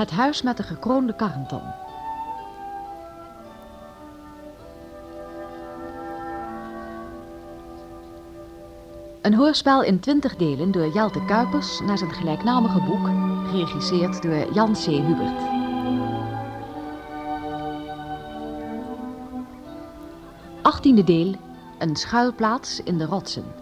Het huis met de gekroonde karnton. Een hoorspel in twintig delen door Jelte Kuipers naar zijn gelijknamige boek, geregisseerd door Jan C. Hubert. Achttiende deel, een schuilplaats in de rotsen.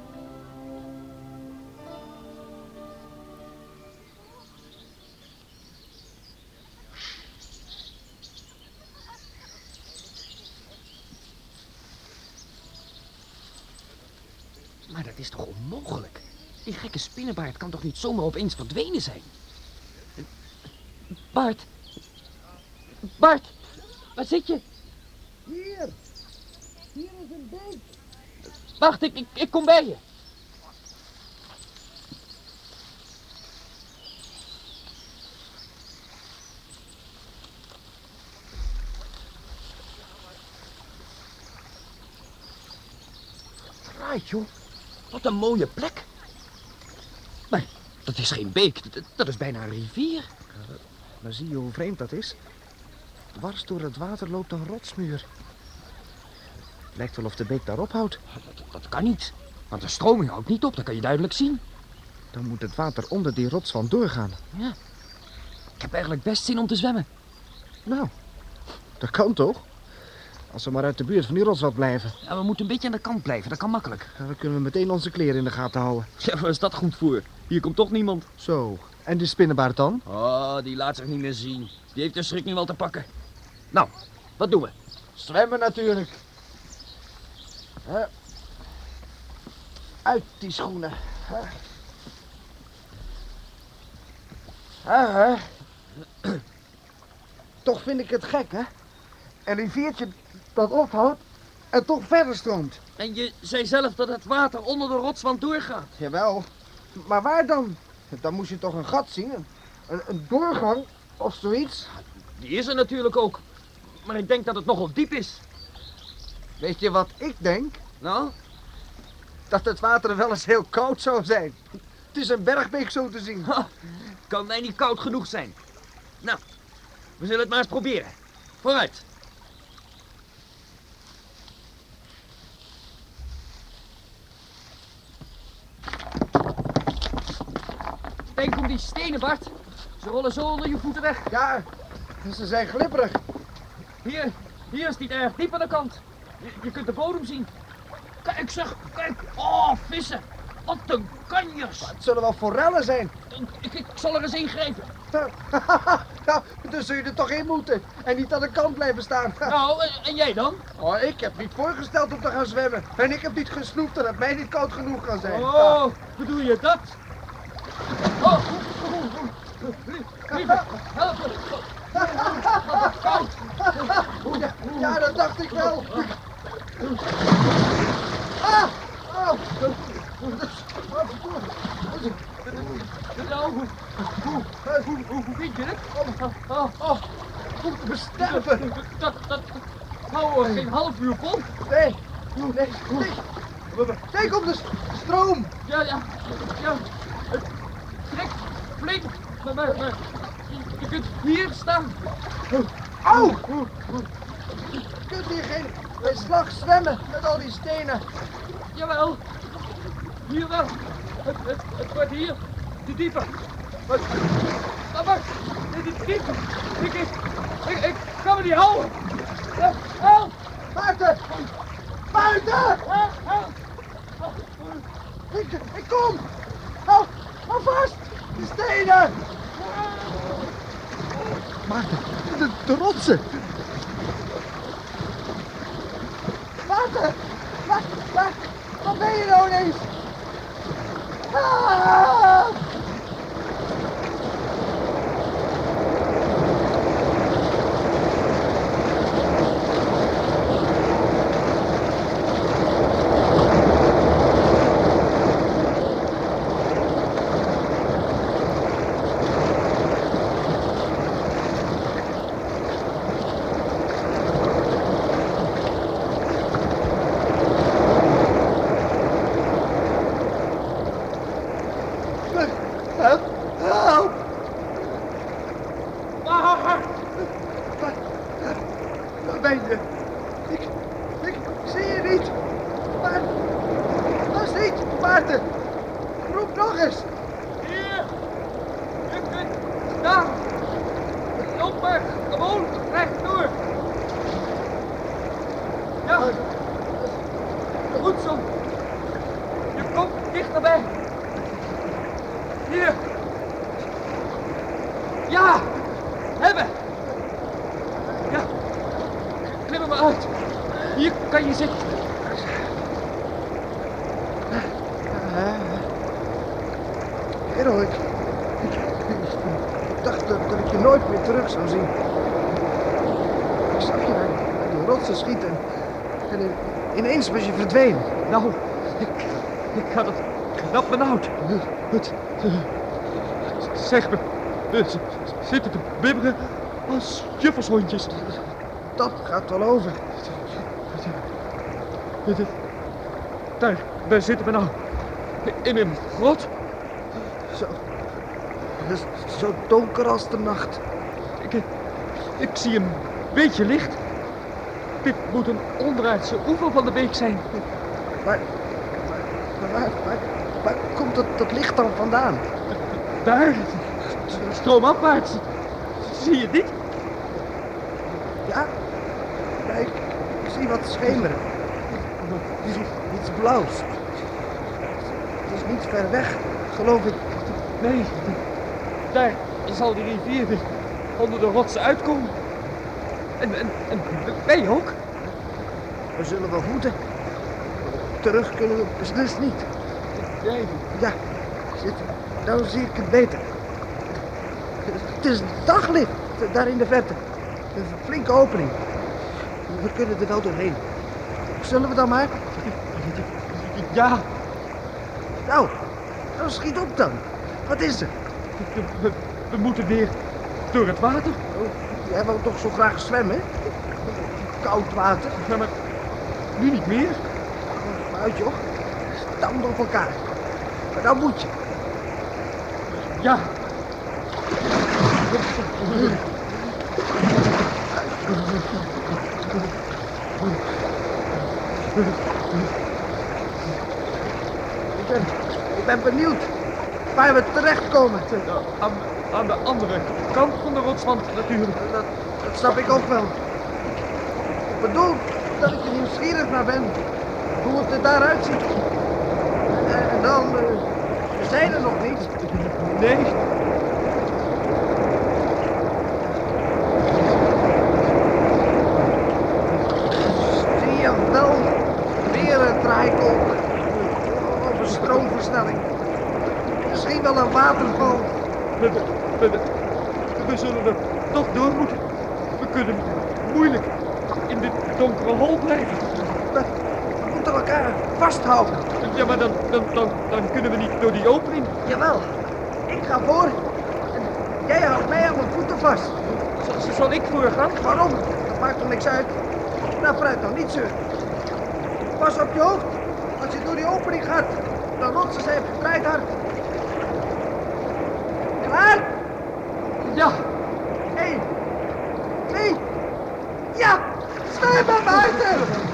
Maar dat is toch onmogelijk? Die gekke spinnenbaard kan toch niet zomaar opeens verdwenen zijn? Bart. Bart. Waar zit je? Hier. Hier is een beek. Wacht, ik, ik, ik kom bij je. Right, joh. Wat een mooie plek. Maar dat is geen beek, dat, dat is bijna een rivier. Maar zie je hoe vreemd dat is? Dwars door het water loopt een rotsmuur. Het lijkt wel of de beek daar ophoudt. Dat, dat kan niet, want de stroming houdt niet op, dat kan je duidelijk zien. Dan moet het water onder die rots van doorgaan. Ja. Ik heb eigenlijk best zin om te zwemmen. Nou, dat kan toch? Als we maar uit de buurt van die wat blijven. Ja, we moeten een beetje aan de kant blijven, dat kan makkelijk. Dan kunnen we meteen onze kleren in de gaten houden. Ja, waar is dat goed voor? Hier komt toch niemand. Zo, en die spinnenbaard dan? Oh, die laat zich niet meer zien. Die heeft de schrik nu wel te pakken. Nou, wat doen we? Zwemmen natuurlijk. Uit die schoenen. Hè? Toch vind ik het gek, hè? Een riviertje dat ophoudt en toch verder stroomt. En je zei zelf dat het water onder de rotswand doorgaat. Jawel, maar waar dan? Dan moest je toch een gat zien, een, een, doorgang of zoiets. Die is er natuurlijk ook. Maar ik denk dat het nogal diep is. Weet je wat ik denk? Nou? Dat het water wel eens heel koud zou zijn. Het is een bergbeek zo te zien. Ha, kan mij niet koud genoeg zijn. Nou, we zullen het maar eens proberen. Vooruit. Denk om die stenen, Bart. Ze rollen zo onder je voeten weg. Ja, ze zijn glibberig. Hier, hier is het niet erg diep aan de kant. Je, je kunt de bodem zien. Kijk zeg, kijk. Oh, vissen. Wat een kanjers. Het zullen wel forellen zijn. Ik, ik zal er eens ingrijpen. nou, dan zul je er toch in moeten. En niet aan de kant blijven staan. Nou, en, en jij dan? Oh, ik heb niet voorgesteld om te gaan zwemmen. En ik heb niet gesnoept dat het mij niet koud genoeg kan zijn. Oh, bedoel je dat? Oh, lieve, help me. Ja, dat dacht ik wel. Ah! Oh. Nou, hoe, hoe, hoe, hoe, hoe vind je het? Oh, oh, oh, besterven. Dat, dat, er geen half uur vol. Nee, nee, nee. Kijk op de stroom. Ja, ja. Maar, je, kunt hier staan. Au! Je kunt hier geen slag zwemmen met al die stenen. Jawel. Hier wel. Het, het, het wordt hier te dieper. Maar, maar, dit is diep. Ik, ik, ik, ik kan me niet houden. Help! Buiten! Buiten! Help! Help! Ik, ik kom! Hou, hou vast! De stenen! Maarten, de, de rotsen! Maarten! Waar, waar, waar ben je nou ineens? Ah! Help! Help! Hier kan je zitten! Kerel, ik, ik, ik dacht dat, dat ik je nooit meer terug zou zien. Ik zag je naar, naar die rotsen schieten en in- ineens was je verdwenen. Nou, ik, ik had het knap benauwd. Het, zeg me, z- zitten te bibberen als juffershondjes. Dat gaat wel over. Daar, daar zitten we nou. In een grot. Zo, het is zo donker als de nacht. Ik, ik zie een beetje licht. Dit moet een onderaardse oever van de beek zijn. Maar, maar waar, waar, waar komt dat, dat licht dan vandaan? Daar, stroomafwaarts. Zie je dit? Ja, ja ik, ik zie wat schemeren. Blauws. Het is niet ver weg, geloof ik. Nee, daar zal die rivier onder de rotsen uitkomen. En, en, en wij ook. We zullen wel moeten. Terug kunnen we beslist niet. Nee, Ja, zit, nou zie ik het beter. Het is daglicht, daar in de verte. Een flinke opening. We kunnen er wel doorheen. Zullen we dan maar? Ja, Nou, nou schiet op dan. Wat is er? we, we- we moeten weer door het water. Oh, jij wil toch zo graag zwemmen? Koud water. Ja, maar nu niet meer. Uit joh. Stand op elkaar. Maar dan moet je. Ja. Ik ben, ik ben benieuwd waar we terechtkomen. Aan, aan de andere kant van de rotswand natuurlijk. Dat, dat snap ik ook wel. Ik bedoel dat ik er nieuwsgierig naar ben. Hoe het er daaruit ziet. En, en dan, eh, we zijn er nog niet. Nee, Zie je wel weer een draaikolk. Of Misschien wel een waterval. we, we, we, zullen er toch door moeten. We kunnen moeilijk in dit donkere hol blijven. We, we moeten elkaar vasthouden. Ja, maar dan, dan, dan, dan kunnen we niet door die opening. Jawel, ik ga voor. En jij houdt mij aan mijn voeten vast. Z- Zal ik voorgaan? Waarom? Dat maakt er niks uit. Nou, vooruit dan, niet zeuren. Pas op je hoofd. Als je door die opening gaat, rotsen ze even gedraaid hard. Klaar? Ja. Eén, twee, ja! Steun maar buiten!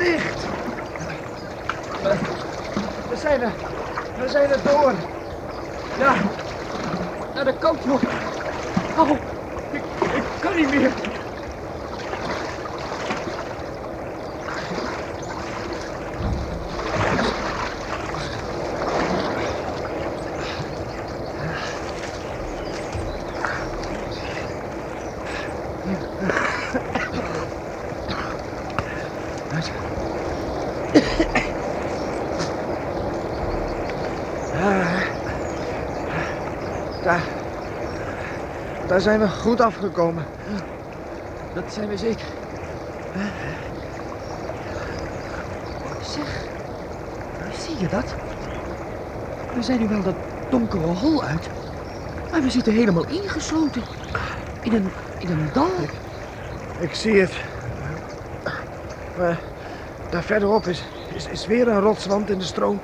Licht! We We zijn er door. Ja. Naar de kant, joh. Oh, ik, ik kan niet meer. Daar. daar zijn we goed afgekomen. Dat zijn we zeker. Zeg, zie je dat? We zijn nu wel dat donkere hol uit. Maar we zitten helemaal ingesloten. In een, in een dal. Ik zie het. Maar daar verderop is, is, is weer een rotswand in de stroom.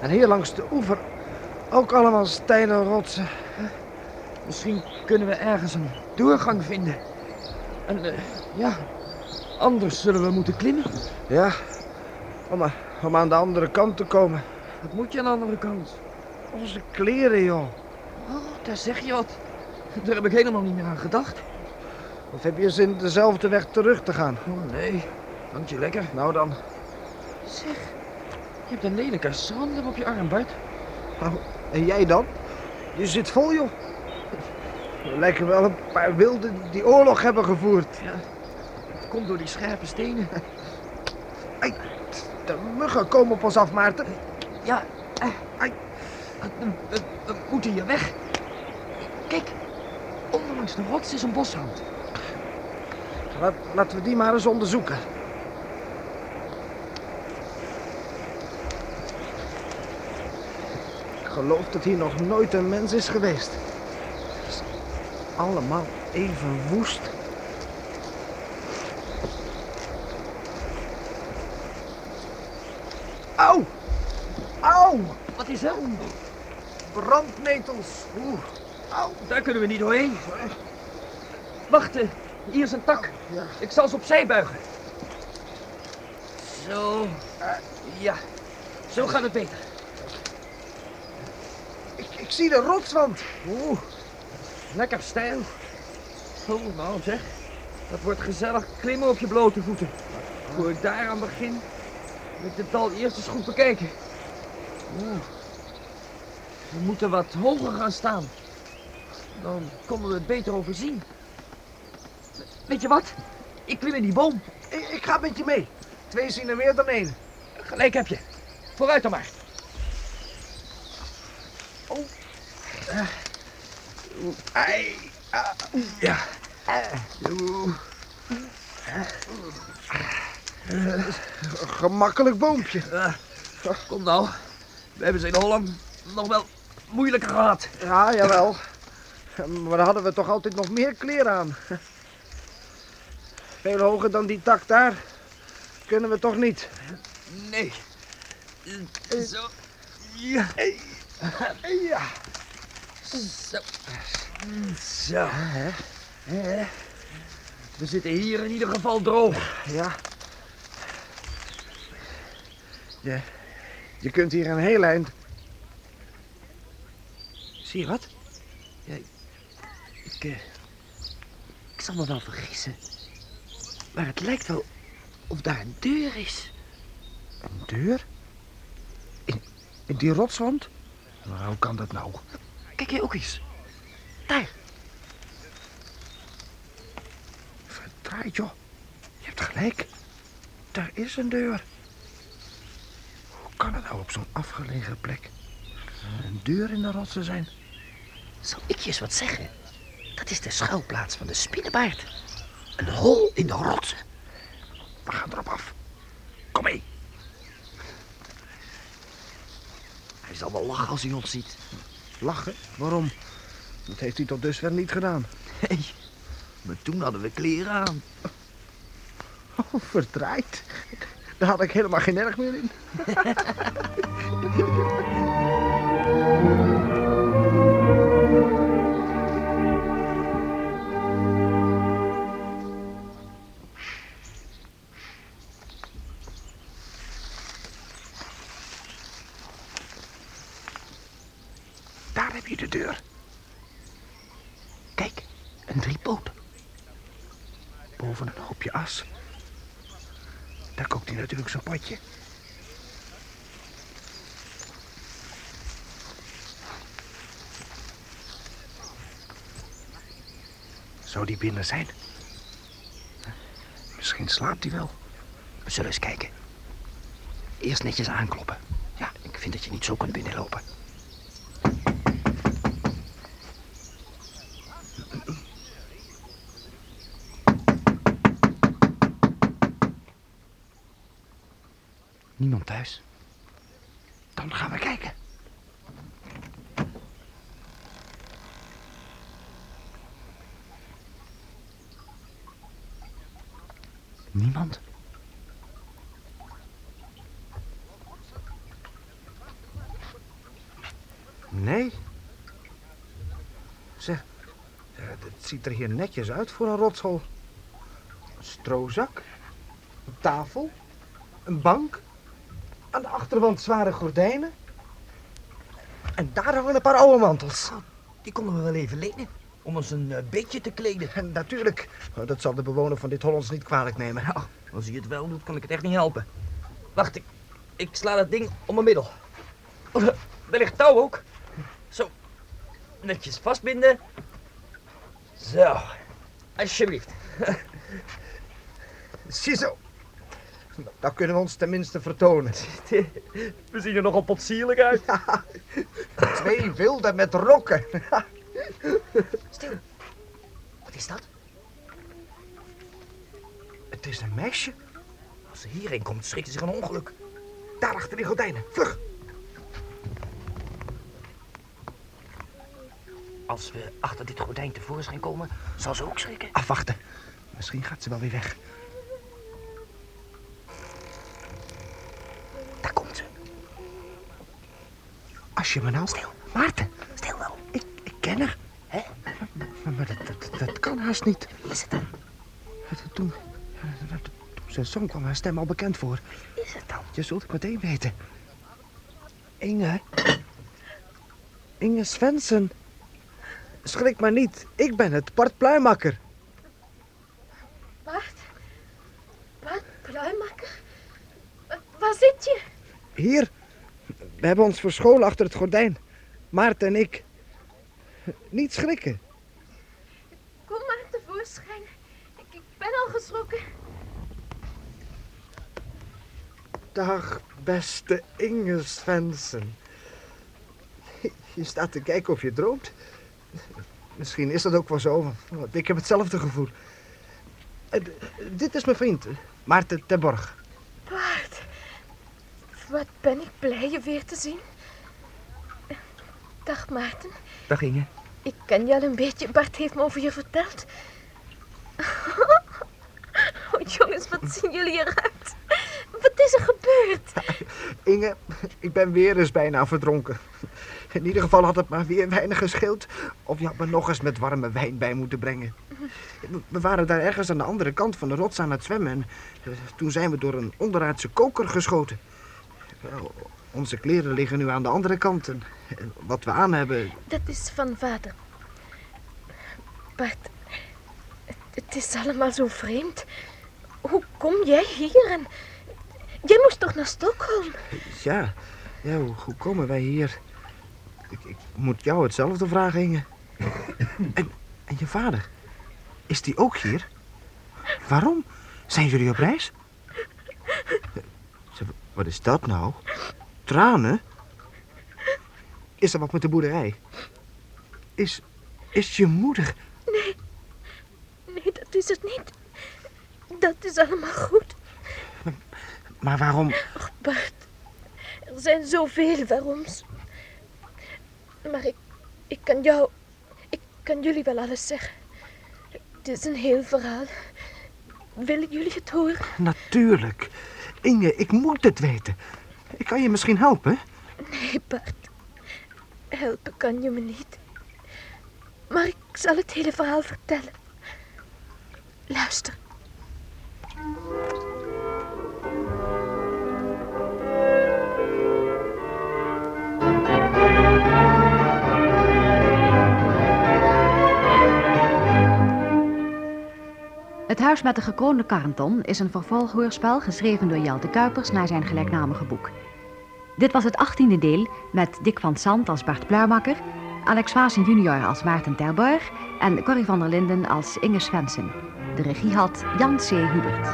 En, hier langs de oever ook allemaal steile rotsen. Misschien kunnen we ergens een doorgang vinden. En eh, ja, anders zullen we moeten klimmen. Ja, om, a- om aan de andere kant te komen. Wat moet je aan de andere kant? Onze kleren, joh. Oh, daar zeg je wat. Daar heb ik helemaal niet meer aan gedacht. Of heb je zin dezelfde weg terug te gaan? Oh nee, dank je lekker. Nou dan. Zeg, je hebt een lelijke schrander op je arm, Bart. Nou, en jij dan? Je zit vol, joh. We lijken wel een paar wilden die oorlog hebben gevoerd. Ja, het komt door die scherpe stenen. Ai, de muggen komen op ons af, Maarten. Ja, eh, ai, we, we- we moeten hier weg. Kijk, onderlangs de rots is een bosrand. Laat, laten we die maar eens onderzoeken. Geloof dat hier nog nooit een mens is geweest. Het is allemaal even woest. Au! Au! Wat is er? Brandnetels! Oeh. Au! Daar kunnen we niet doorheen. Wacht, eh, hier is een tak. Ja. Ik zal ze opzij buigen. Zo. Ja, zo gaat het beter. Ik, ik zie de rotswand. Oeh, lekker stijl. Oh, nou zeg. Dat wordt gezellig klimmen op je blote voeten. Voor ik daaraan begin, moet ik het dal eerst eens goed bekijken. Oeh. We moeten wat hoger gaan staan. Dan konden we het beter overzien. Weet je wat? Ik klim in die boom. Ik, ik ga met je mee. Twee zien er meer dan één. Gelijk heb je. Vooruit dan maar. Ai. ah, Ja. Gemakkelijk boompje. Eh, kom nou. We hebben ze in Holland nog wel moeilijker gehad. Ja, jawel. Maar dan hadden we toch altijd nog meer kleren aan. Veel hoger dan die tak daar. Kunnen we toch niet? Nee. Eh, Zo. Ja. Ja. Zo. Zo. Eh, We zitten hier in ieder geval droog. Ja. Je, je kunt hier een heel eind. Zie je wat? Ja, ik, eh, ik zal me wel vergissen. Maar het lijkt wel of daar een deur is. Een deur? In, in die rotswand? Maar hoe kan dat nou? Kijk jij ook eens. Daar. Verdraaid, joh. Je hebt gelijk. Daar is een deur. Hoe kan het nou op zo'n afgelegen plek een deur in de rotsen zijn? Zal ik je eens wat zeggen? Dat is de schuilplaats van de spinnenbaard. Een hol in de rotsen. We gaan erop af. Kom mee. Hij zal wel lachen als hij ons ziet. Lachen? Waarom? Dat heeft hij tot dusver niet gedaan. Nee, maar toen hadden we kleren aan. Oh, verdraaid. Daar had ik helemaal geen erg meer in. Daar heb je de deur. Kijk, een driepoot. Boven een hoopje as. Daar kookt hij natuurlijk zijn potje. Zou die binnen zijn? Misschien slaapt hij wel. We zullen eens kijken. Eerst netjes aankloppen. Ja, ik vind dat je niet zo kunt binnenlopen. Huis. Dan gaan we kijken. Niemand. Nee. Zeg, eh, het ziet er hier netjes uit voor een rotshol. Een stroozak, een tafel, een bank, aan de achterwand zware gordijnen. En daar hangen een paar oude mantels. Die konden we wel even lenen. Om ons een eh, beetje te kleden. En natuurlijk, oh, dat zal de bewoner van dit Hollands niet kwalijk nemen. Nou, als hij het wel doet, kan ik het echt niet helpen. Wacht, ik, ik sla dat ding om mijn middel. Oh, daar ligt touw ook. Zo, netjes vastbinden. Zo, alsjeblieft. Ziezo. Dan kunnen we ons tenminste vertonen. We zien er nogal potsierlijk uit. Twee wilden met rokken. Stil. Wat is dat? Het is een meisje. Als ze hierheen komt, schrikt ze zich een ongeluk. Daar achter die gordijnen. Vlug. Als we achter dit gordijn tevoorschijn komen, zal ze ook schrikken. Afwachten. Misschien gaat ze wel weer weg. Daar komt ze. Als je me nou... Stil. Maarten, Stil wel. ik, ik ken haar. Hè? Maar, maar dat, dat, dat kan haast niet. Wie is het dan? Toen, toen ze zong kwam haar stem al bekend voor. Wie is het dan? Je zult het meteen weten. Inge. Inge Svensson. Schrik maar niet. Ik ben het, Bart Pluimakker. Bart? Bart Pluimakker? Wa- Waar zit je? Hier. We hebben ons verscholen achter het gordijn. Maarten en ik. Niet schrikken. Kom maar tevoorschijn. Ik, ik ben al geschrokken. Dag, beste Inge Svensson. Je staat te kijken of je droomt. Misschien is dat ook wel zo, want ik heb hetzelfde gevoel. Eh, Dit is mijn vriend, Maarten Terborg. Wat ben ik blij je weer te zien. Dag Maarten. Dag Inge. Ik ken je al een beetje. Bart heeft me over je verteld. Oh jongens, wat zien jullie eruit? Wat is er gebeurd? Inge, ik ben weer eens bijna verdronken. In ieder geval had het maar weer weinig gescheeld. Of je had me nog eens met warme wijn bij moeten brengen. We waren daar ergens aan de andere kant van de rots aan het zwemmen. En eh, toen zijn we door een onderaardse koker geschoten. Onze kleren liggen nu aan de andere kant. En wat we aan hebben, Dat is van vader. Bart, het, het is allemaal zo vreemd. Hoe kom jij hier en... Jij moest toch naar Stockholm? ja, ja hoe, hoe komen wij hier? Ik, ik moet jou hetzelfde vragen, Inge. En, en je vader, is die ook hier? Waarom? Zijn jullie op reis? Wat is dat nou? Tranen? Is er wat met de boerderij? Is, is je moeder... Nee, dat is het niet. Dat is allemaal goed. Maar waarom... Och, Bart, er zijn zoveel waaroms. Maar ik, ik kan jou, ik kan jullie wel alles zeggen. Het is een heel verhaal. Willen jullie het horen? Natuurlijk. Inge, ik moet het weten. Ik kan je misschien helpen. Nee, Bart. Helpen kan je me niet. Maar ik zal het hele verhaal vertellen. Luister. Het Huis met de gekroonde Karenton is een vervolghoorspel geschreven door Jelte Kuipers naar zijn gelijknamige boek. Dit was het achttiende deel met Dick van Sant als Bart Pluimakker, Alex Vaassen junior als Maarten Terborg en Corrie van der Linden als Inge Svensson. De regie had Jan C. Hubert.